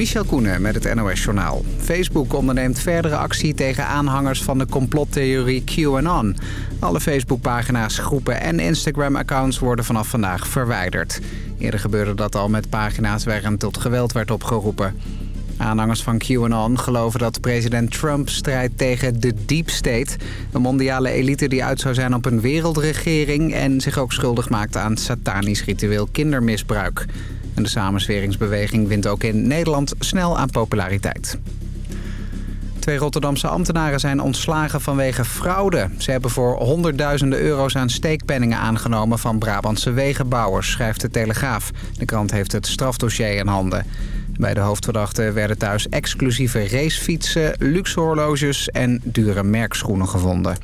Michel Koenen met het NOS-journaal. Facebook onderneemt verdere actie tegen aanhangers van de complottheorie QAnon. Alle Facebookpagina's, groepen en Instagram-accounts worden vanaf vandaag verwijderd. Eerder gebeurde dat al met pagina's waarin tot geweld werd opgeroepen. Aanhangers van QAnon geloven dat president Trump strijdt tegen de Deep State... een mondiale elite die uit zou zijn op een wereldregering... en zich ook schuldig maakt aan satanisch ritueel kindermisbruik. En de samensweringsbeweging wint ook in Nederland snel aan populariteit. Twee Rotterdamse ambtenaren zijn ontslagen vanwege fraude. Ze hebben voor honderdduizenden euro's aan steekpenningen aangenomen van Brabantse wegenbouwers, schrijft de Telegraaf. De krant heeft het strafdossier in handen. Bij de hoofdverdachten werden thuis exclusieve racefietsen, luxe horloges en dure merkschoenen gevonden.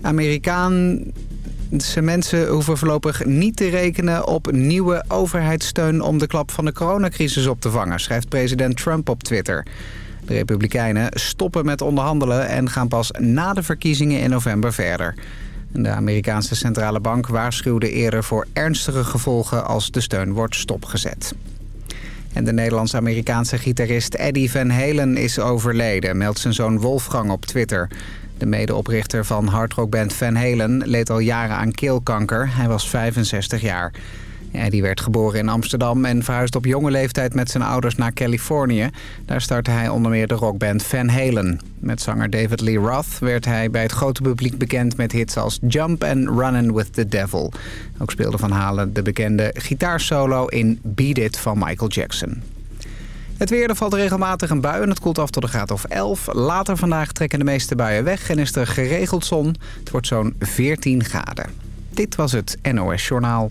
Amerikaanse mensen hoeven voorlopig niet te rekenen op nieuwe overheidssteun om de klap van de coronacrisis op te vangen, schrijft president Trump op Twitter. De Republikeinen stoppen met onderhandelen en gaan pas na de verkiezingen in november verder. De Amerikaanse centrale bank waarschuwde eerder voor ernstige gevolgen als de steun wordt stopgezet. En de Nederlands-Amerikaanse gitarist Eddie Van Halen is overleden, meldt zijn zoon Wolfgang op Twitter. De medeoprichter van hardrockband Van Halen leed al jaren aan keelkanker. Hij was 65 jaar. Eddie werd geboren in Amsterdam en verhuisde op jonge leeftijd met zijn ouders naar Californië. Daar startte hij onder meer de rockband Van Halen. Met zanger David Lee Roth werd hij bij het grote publiek bekend met hits als Jump en Runnin' with the Devil. Ook speelde Van Halen de bekende gitaarsolo in Beat It van Michael Jackson. Het weer, er valt regelmatig een bui en het koelt af tot een graad of 11. Later vandaag trekken de meeste buien weg en is er geregeld zon. Het wordt zo'n 14 graden. Dit was het NOS Journaal.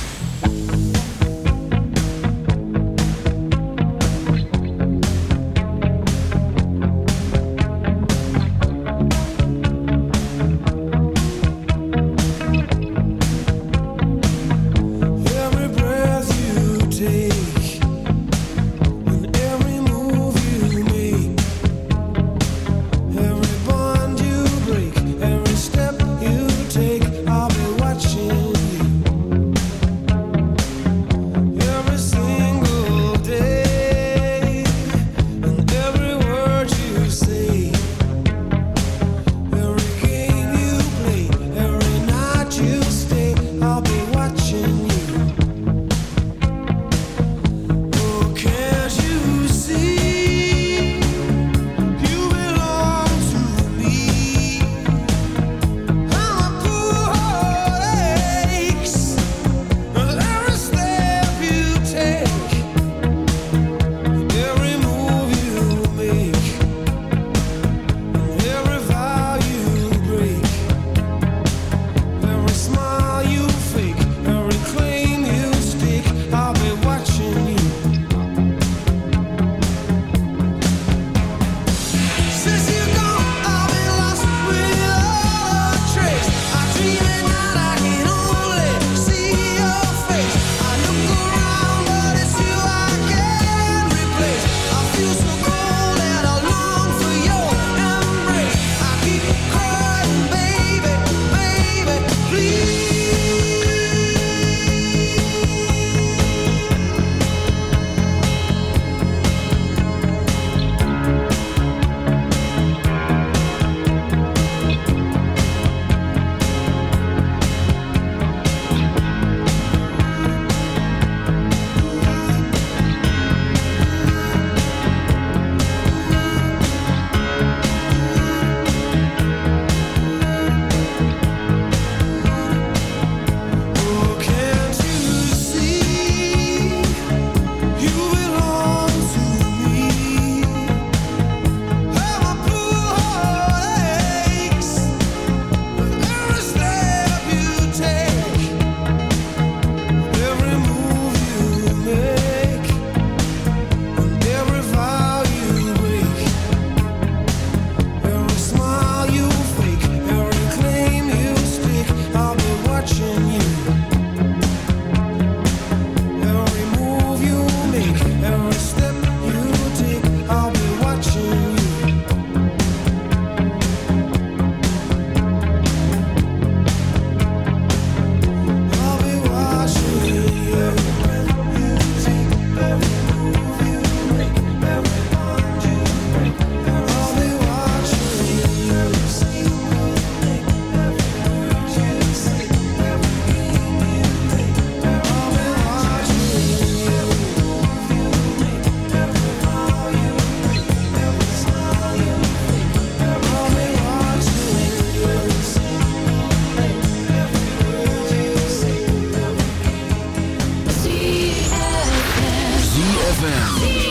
Roxy.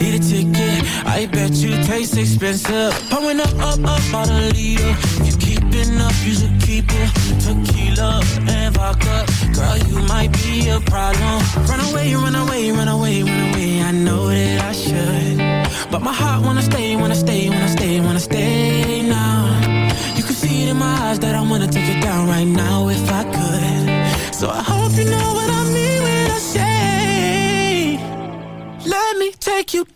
Need a ticket. I bet you taste expensive. Pouring up, up, up on a leader. If you keeping up, you should keep it. Tequila and vodka, girl, you might be a problem. Run away, run away, run away, run away. I know that I should, but my heart wanna stay, wanna stay, wanna stay, wanna stay now. You can see it in my eyes that I wanna take it down right now if I could. So I take you.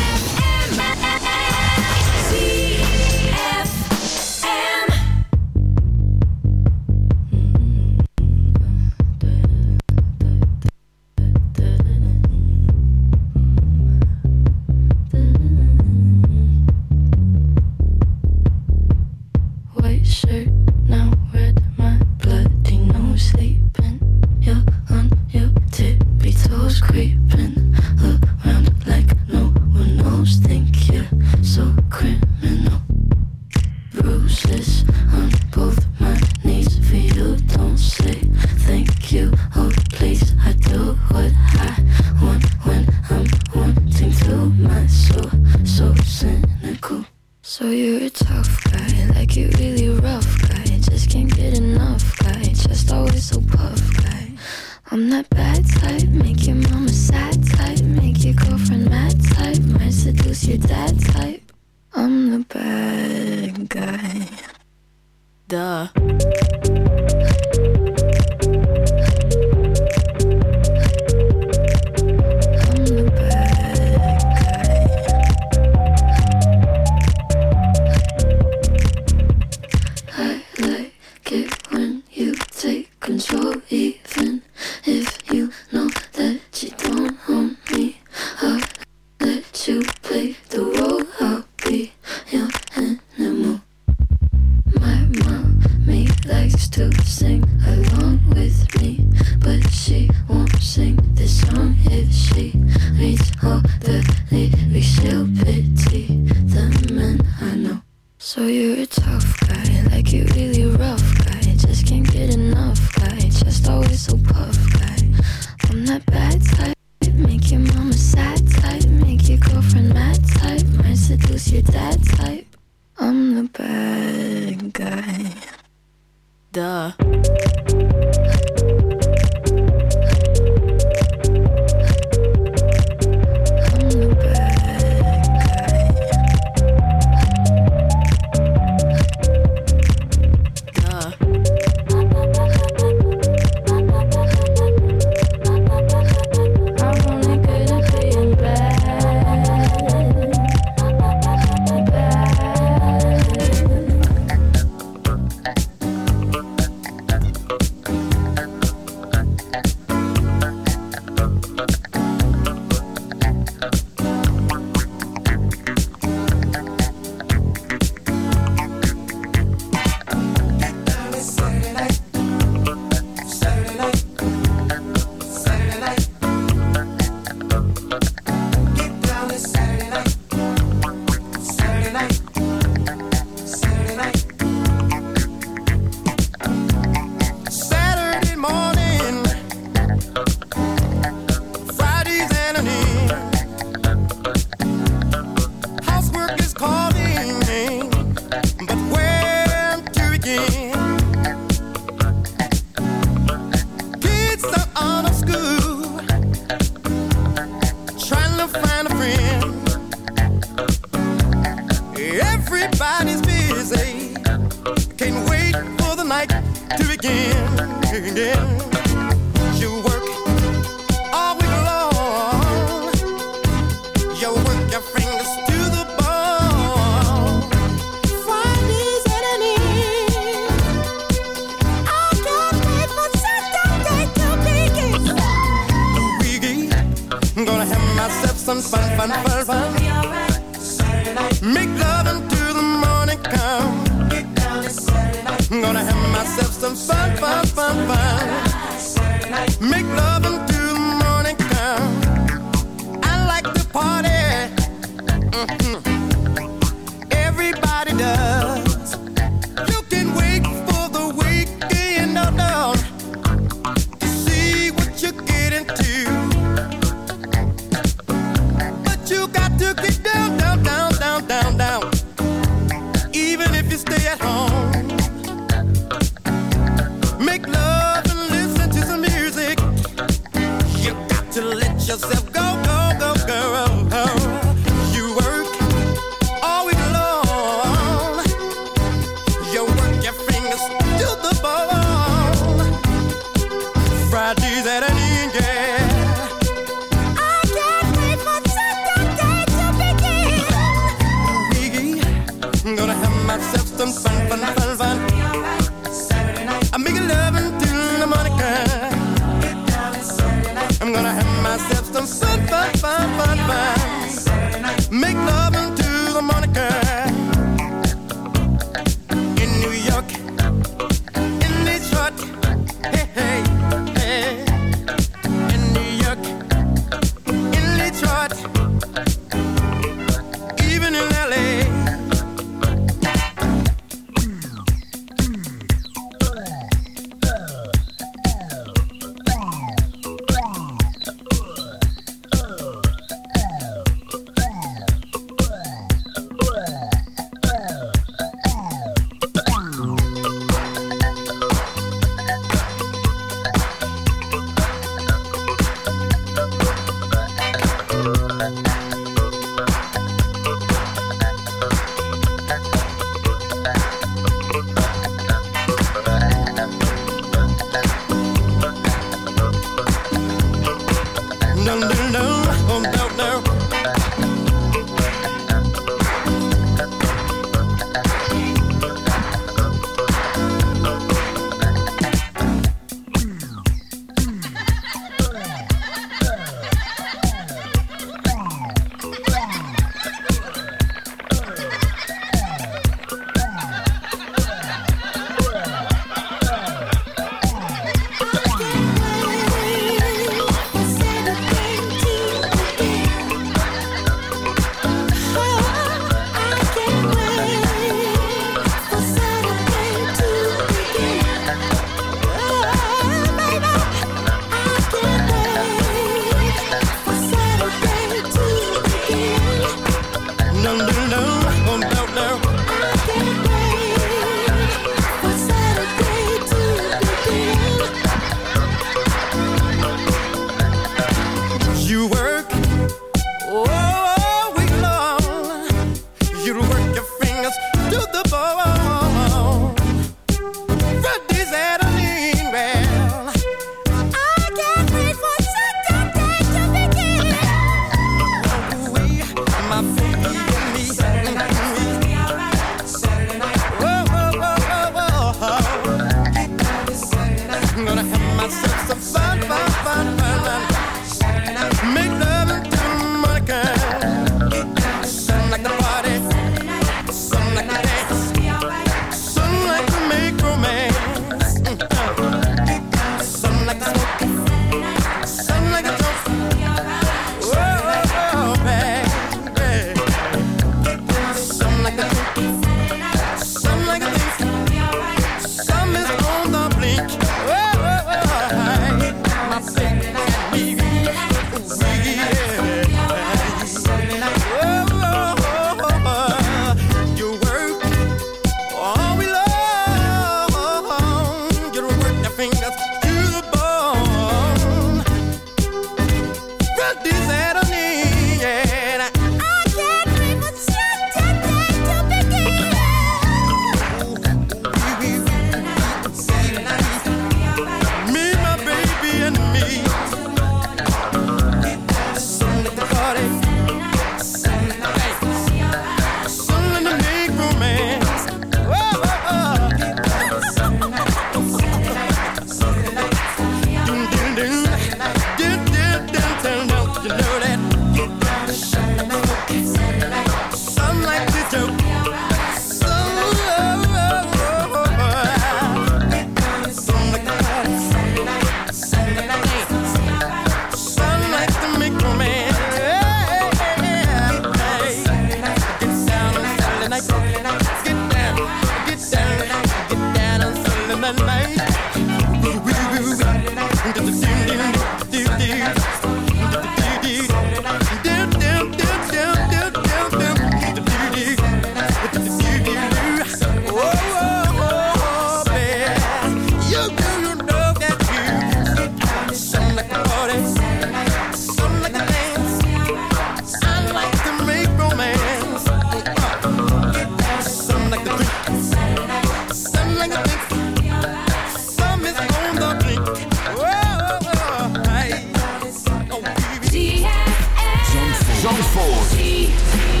Records.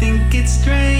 think it's strange.